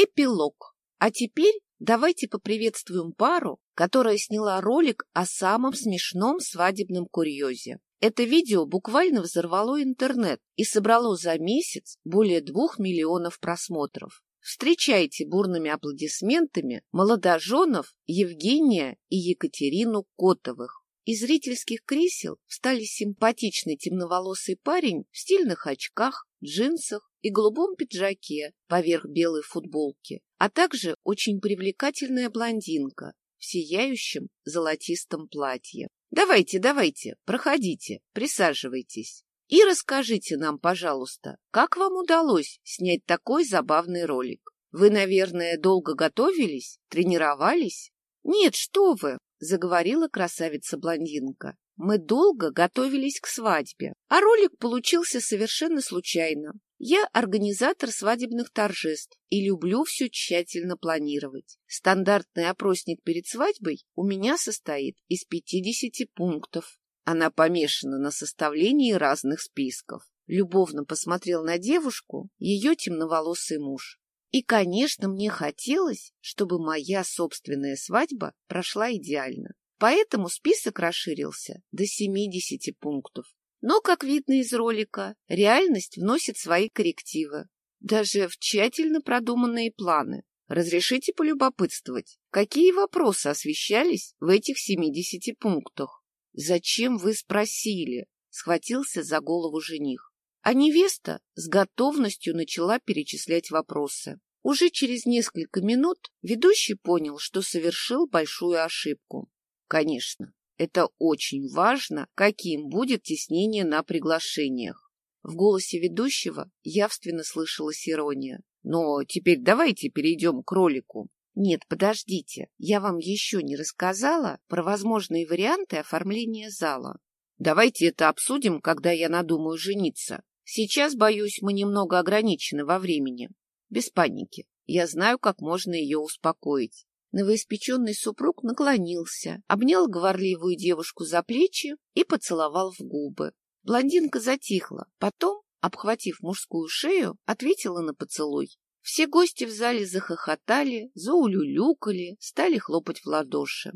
Эпилог. А теперь давайте поприветствуем пару, которая сняла ролик о самом смешном свадебном курьезе. Это видео буквально взорвало интернет и собрало за месяц более двух миллионов просмотров. Встречайте бурными аплодисментами молодоженов Евгения и Екатерину Котовых. Из зрительских кресел встали симпатичный темноволосый парень в стильных очках, джинсах и голубом пиджаке поверх белой футболки, а также очень привлекательная блондинка в сияющем золотистом платье. Давайте, давайте, проходите, присаживайтесь. И расскажите нам, пожалуйста, как вам удалось снять такой забавный ролик? Вы, наверное, долго готовились, тренировались? Нет, что вы, заговорила красавица-блондинка. Мы долго готовились к свадьбе, а ролик получился совершенно случайно. Я организатор свадебных торжеств и люблю все тщательно планировать. Стандартный опросник перед свадьбой у меня состоит из 50 пунктов. Она помешана на составлении разных списков. Любовно посмотрел на девушку ее темноволосый муж. И, конечно, мне хотелось, чтобы моя собственная свадьба прошла идеально. Поэтому список расширился до 70 пунктов. Но, как видно из ролика, реальность вносит свои коррективы, даже в тщательно продуманные планы. Разрешите полюбопытствовать, какие вопросы освещались в этих 70 пунктах? Зачем вы спросили? Схватился за голову жених. А невеста с готовностью начала перечислять вопросы. Уже через несколько минут ведущий понял, что совершил большую ошибку. Конечно, это очень важно, каким будет теснение на приглашениях. В голосе ведущего явственно слышалась ирония. Но теперь давайте перейдем к ролику. Нет, подождите, я вам еще не рассказала про возможные варианты оформления зала. Давайте это обсудим, когда я надумаю жениться. Сейчас, боюсь, мы немного ограничены во времени. Без паники. Я знаю, как можно ее успокоить. Новоиспеченный супруг наклонился, обнял говорливую девушку за плечи и поцеловал в губы. Блондинка затихла, потом, обхватив мужскую шею, ответила на поцелуй. Все гости в зале захохотали, заулюлюкали, стали хлопать в ладоши.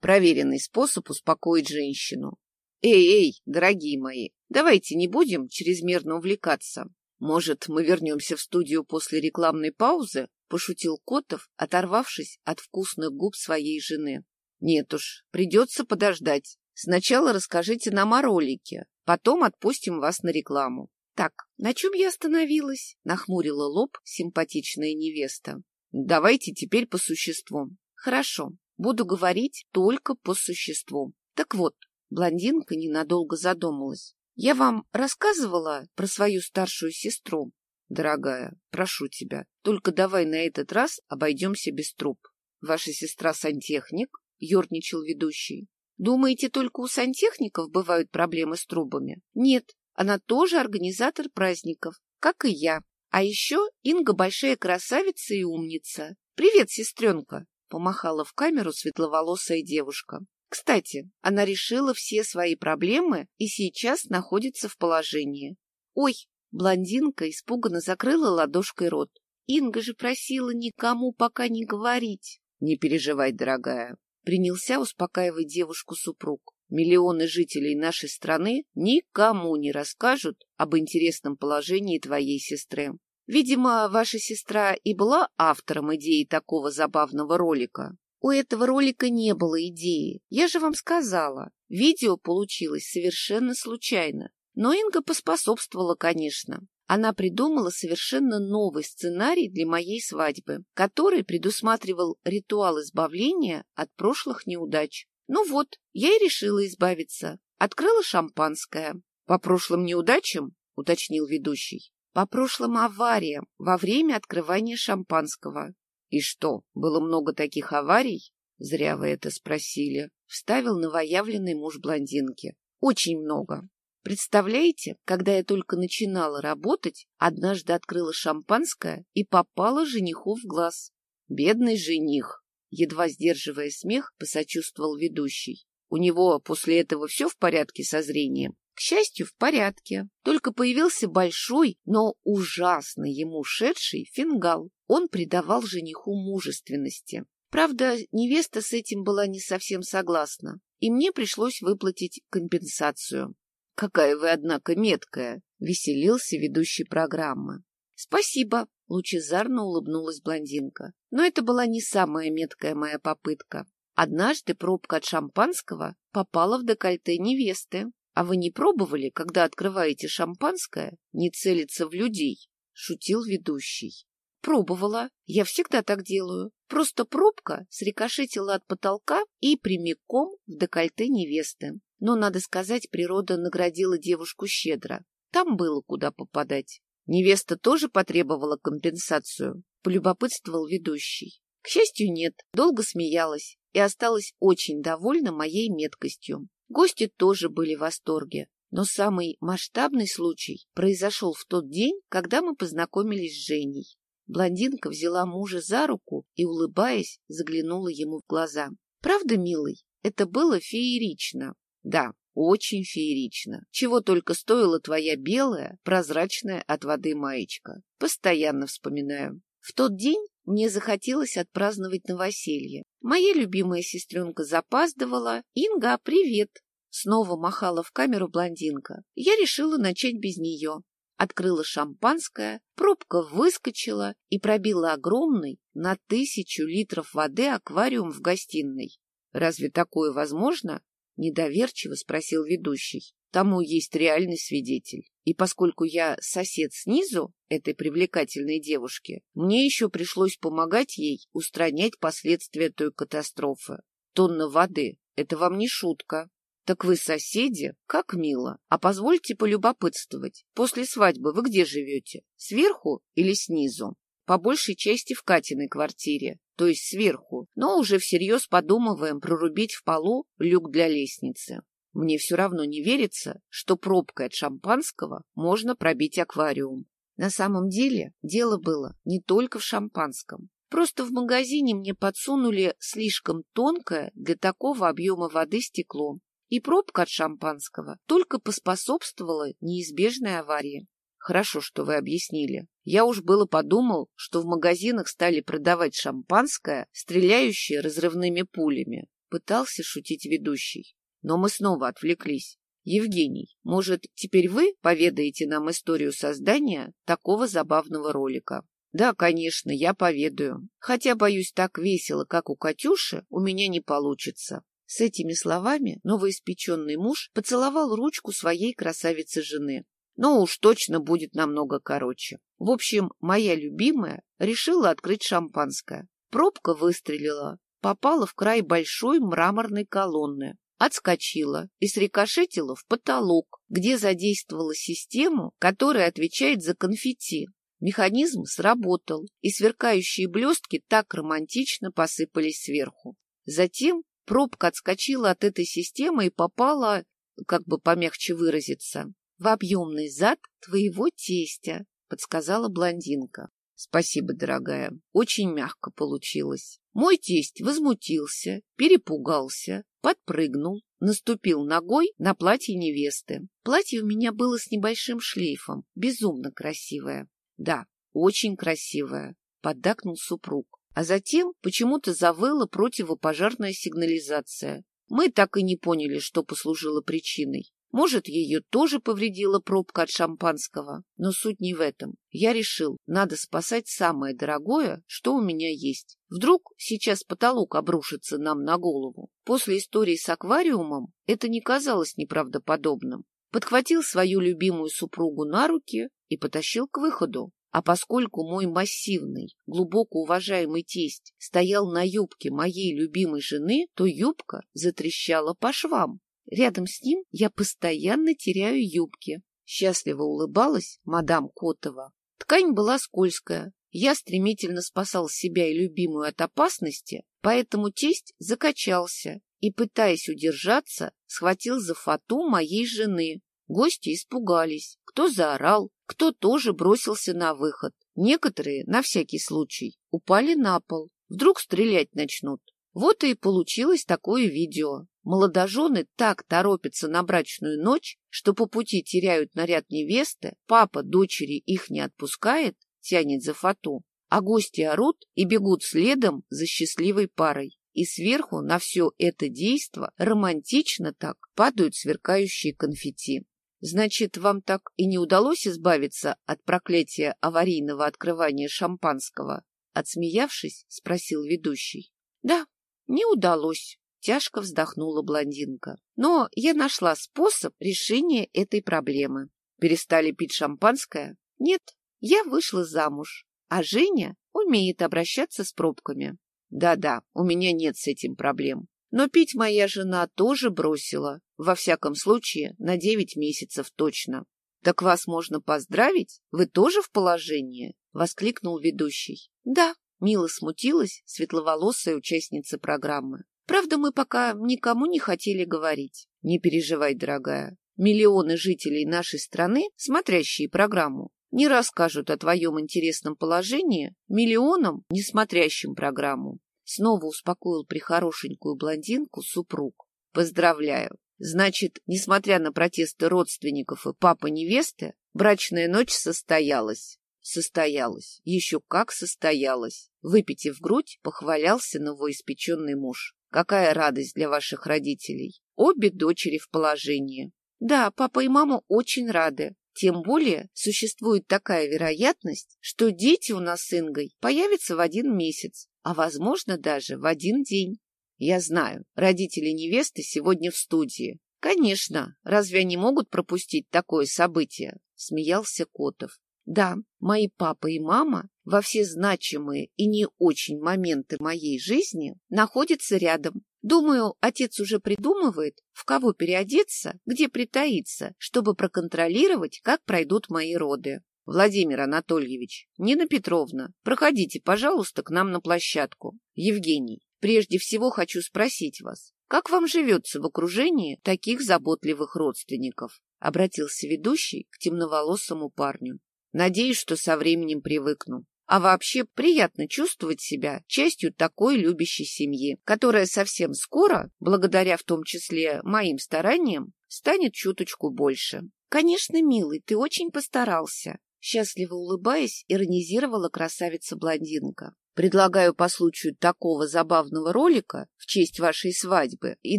Проверенный способ успокоить женщину. «Эй, эй, дорогие мои, давайте не будем чрезмерно увлекаться. Может, мы вернемся в студию после рекламной паузы? Пошутил Котов, оторвавшись от вкусных губ своей жены. Нет уж, придется подождать. Сначала расскажите нам о ролике, потом отпустим вас на рекламу. Так, на чем я остановилась? Нахмурила лоб симпатичная невеста. Давайте теперь по существу. Хорошо, буду говорить только по существу. Так вот, блондинка ненадолго задумалась. Я вам рассказывала про свою старшую сестру? Дорогая, прошу тебя, только давай на этот раз обойдемся без труб. Ваша сестра сантехник? Ёрничал ведущий. Думаете, только у сантехников бывают проблемы с трубами? Нет, она тоже организатор праздников, как и я. А еще Инга большая красавица и умница. Привет, сестренка! Помахала в камеру светловолосая девушка. Кстати, она решила все свои проблемы и сейчас находится в положении. Ой, блондинка испуганно закрыла ладошкой рот. Инга же просила никому пока не говорить. Не переживай, дорогая. Принялся успокаивать девушку супруг. Миллионы жителей нашей страны никому не расскажут об интересном положении твоей сестры. Видимо, ваша сестра и была автором идеи такого забавного ролика. У этого ролика не было идеи. Я же вам сказала. Видео получилось совершенно случайно. Но Инга поспособствовала, конечно. Она придумала совершенно новый сценарий для моей свадьбы, который предусматривал ритуал избавления от прошлых неудач. Ну вот, я и решила избавиться. Открыла шампанское. По прошлым неудачам, уточнил ведущий. По прошлым авариям во время открывания шампанского. И что, было много таких аварий? Зря вы это спросили. Вставил новоявленный муж блондинки. Очень много. Представляете, когда я только начинала работать, однажды открыла шампанское и попала жениху в глаз. Бедный жених, едва сдерживая смех, посочувствовал ведущий. У него после этого все в порядке со зрением? К счастью, в порядке. Только появился большой, но ужасно ему шедший фингал. Он придавал жениху мужественности. Правда, невеста с этим была не совсем согласна, и мне пришлось выплатить компенсацию. — Какая вы, однако, меткая! — веселился ведущий программы. — Спасибо! — лучезарно улыбнулась блондинка. Но это была не самая меткая моя попытка. Однажды пробка от шампанского попала в декольте невесты. А вы не пробовали, когда открываете шампанское, не целиться в людей? — шутил ведущий. Пробовала. Я всегда так делаю. Просто пробка срикошетила от потолка и прямиком в декольте невесты. Но, надо сказать, природа наградила девушку щедро. Там было куда попадать. Невеста тоже потребовала компенсацию, полюбопытствовал ведущий. К счастью, нет, долго смеялась и осталась очень довольна моей меткостью. Гости тоже были в восторге. Но самый масштабный случай произошел в тот день, когда мы познакомились с Женей. Блондинка взяла мужа за руку и, улыбаясь, заглянула ему в глаза. «Правда, милый, это было феерично». «Да, очень феерично. Чего только стоила твоя белая, прозрачная от воды маечка. Постоянно вспоминаю. В тот день мне захотелось отпраздновать новоселье. Моя любимая сестренка запаздывала. «Инга, привет!» Снова махала в камеру блондинка. Я решила начать без нее открыла шампанское, пробка выскочила и пробила огромный на тысячу литров воды аквариум в гостиной. «Разве такое возможно?» — недоверчиво спросил ведущий. Тому есть реальный свидетель. И поскольку я сосед снизу этой привлекательной девушки, мне еще пришлось помогать ей устранять последствия той катастрофы. Тонна воды — это вам не шутка. Так вы соседи? Как мило. А позвольте полюбопытствовать. После свадьбы вы где живете? Сверху или снизу? По большей части в Катиной квартире, то есть сверху, но уже всерьез подумываем прорубить в полу люк для лестницы. Мне все равно не верится, что пробкой от шампанского можно пробить аквариум. На самом деле дело было не только в шампанском. Просто в магазине мне подсунули слишком тонкое для такого объема воды стекло, и пробка от шампанского только поспособствовала неизбежной аварии. Хорошо, что вы объяснили. Я уж было подумал, что в магазинах стали продавать шампанское, стреляющее разрывными пулями. Пытался шутить ведущий. Но мы снова отвлеклись. Евгений, может, теперь вы поведаете нам историю создания такого забавного ролика? Да, конечно, я поведаю. Хотя, боюсь, так весело, как у Катюши, у меня не получится. С этими словами новоиспеченный муж поцеловал ручку своей красавицы-жены. Но уж точно будет намного короче. В общем, моя любимая решила открыть шампанское. Пробка выстрелила, попала в край большой мраморной колонны, отскочила и срикошетила в потолок, где задействовала систему, которая отвечает за конфетти. Механизм сработал, и сверкающие блестки так романтично посыпались сверху. Затем Пробка отскочила от этой системы и попала, как бы помягче выразиться, в объемный зад твоего тестя, подсказала блондинка. Спасибо, дорогая. Очень мягко получилось. Мой тесть возмутился, перепугался, подпрыгнул, наступил ногой на платье невесты. Платье у меня было с небольшим шлейфом, безумно красивое. Да, очень красивое, поддакнул супруг. А затем почему-то завыла противопожарная сигнализация. Мы так и не поняли, что послужило причиной. Может, ее тоже повредила пробка от шампанского, но суть не в этом. Я решил, надо спасать самое дорогое, что у меня есть. Вдруг сейчас потолок обрушится нам на голову. После истории с аквариумом это не казалось неправдоподобным. Подхватил свою любимую супругу на руки и потащил к выходу. А поскольку мой массивный, глубоко уважаемый тесть стоял на юбке моей любимой жены, то юбка затрещала по швам. Рядом с ним я постоянно теряю юбки. Счастливо улыбалась мадам Котова. Ткань была скользкая. Я стремительно спасал себя и любимую от опасности, поэтому тесть закачался и, пытаясь удержаться, схватил за фату моей жены. Гости испугались. Кто заорал, кто тоже бросился на выход. Некоторые, на всякий случай, упали на пол. Вдруг стрелять начнут. Вот и получилось такое видео. Молодожены так торопятся на брачную ночь, что по пути теряют наряд невесты, папа дочери их не отпускает, тянет за фату, а гости орут и бегут следом за счастливой парой. И сверху на все это действо романтично так падают сверкающие конфетти. Значит, вам так и не удалось избавиться от проклятия аварийного открывания шампанского? Отсмеявшись, спросил ведущий. Да, не удалось, тяжко вздохнула блондинка. Но я нашла способ решения этой проблемы. Перестали пить шампанское? Нет, я вышла замуж, а Женя умеет обращаться с пробками. Да-да, у меня нет с этим проблем. Но пить моя жена тоже бросила, во всяком случае, на девять месяцев точно. Так вас можно поздравить? Вы тоже в положении? Воскликнул ведущий. Да, мило смутилась светловолосая участница программы. Правда, мы пока никому не хотели говорить. Не переживай, дорогая. Миллионы жителей нашей страны, смотрящие программу, не расскажут о твоем интересном положении миллионам, не смотрящим программу. Снова успокоил прихорошенькую блондинку супруг. Поздравляю. Значит, несмотря на протесты родственников и папы невесты, брачная ночь состоялась. Состоялась. Еще как состоялась. Выпитив грудь, похвалялся новоиспеченный муж. Какая радость для ваших родителей. Обе дочери в положении. Да, папа и мама очень рады. Тем более существует такая вероятность, что дети у нас с Ингой появятся в один месяц, а, возможно, даже в один день. Я знаю, родители невесты сегодня в студии. Конечно, разве они могут пропустить такое событие? Смеялся Котов. Да, мои папа и мама во все значимые и не очень моменты моей жизни находятся рядом. Думаю, отец уже придумывает, в кого переодеться, где притаиться, чтобы проконтролировать, как пройдут мои роды. Владимир Анатольевич, Нина Петровна, проходите, пожалуйста, к нам на площадку. Евгений, прежде всего хочу спросить вас, как вам живется в окружении таких заботливых родственников? Обратился ведущий к темноволосому парню. Надеюсь, что со временем привыкну. А вообще приятно чувствовать себя частью такой любящей семьи, которая совсем скоро, благодаря в том числе моим стараниям, станет чуточку больше. Конечно, милый, ты очень постарался. Счастливо улыбаясь, иронизировала красавица-блондинка. Предлагаю по случаю такого забавного ролика в честь вашей свадьбы и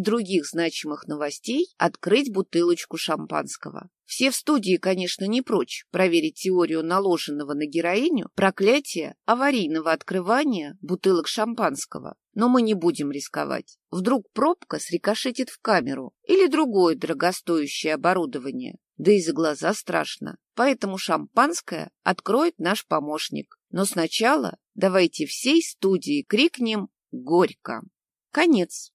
других значимых новостей открыть бутылочку шампанского. Все в студии, конечно, не прочь проверить теорию наложенного на героиню проклятия аварийного открывания бутылок шампанского. Но мы не будем рисковать. Вдруг пробка срикошетит в камеру или другое дорогостоящее оборудование. Да и за глаза страшно. Поэтому шампанское откроет наш помощник. Но сначала давайте всей студии крикнем «Горько!». Конец.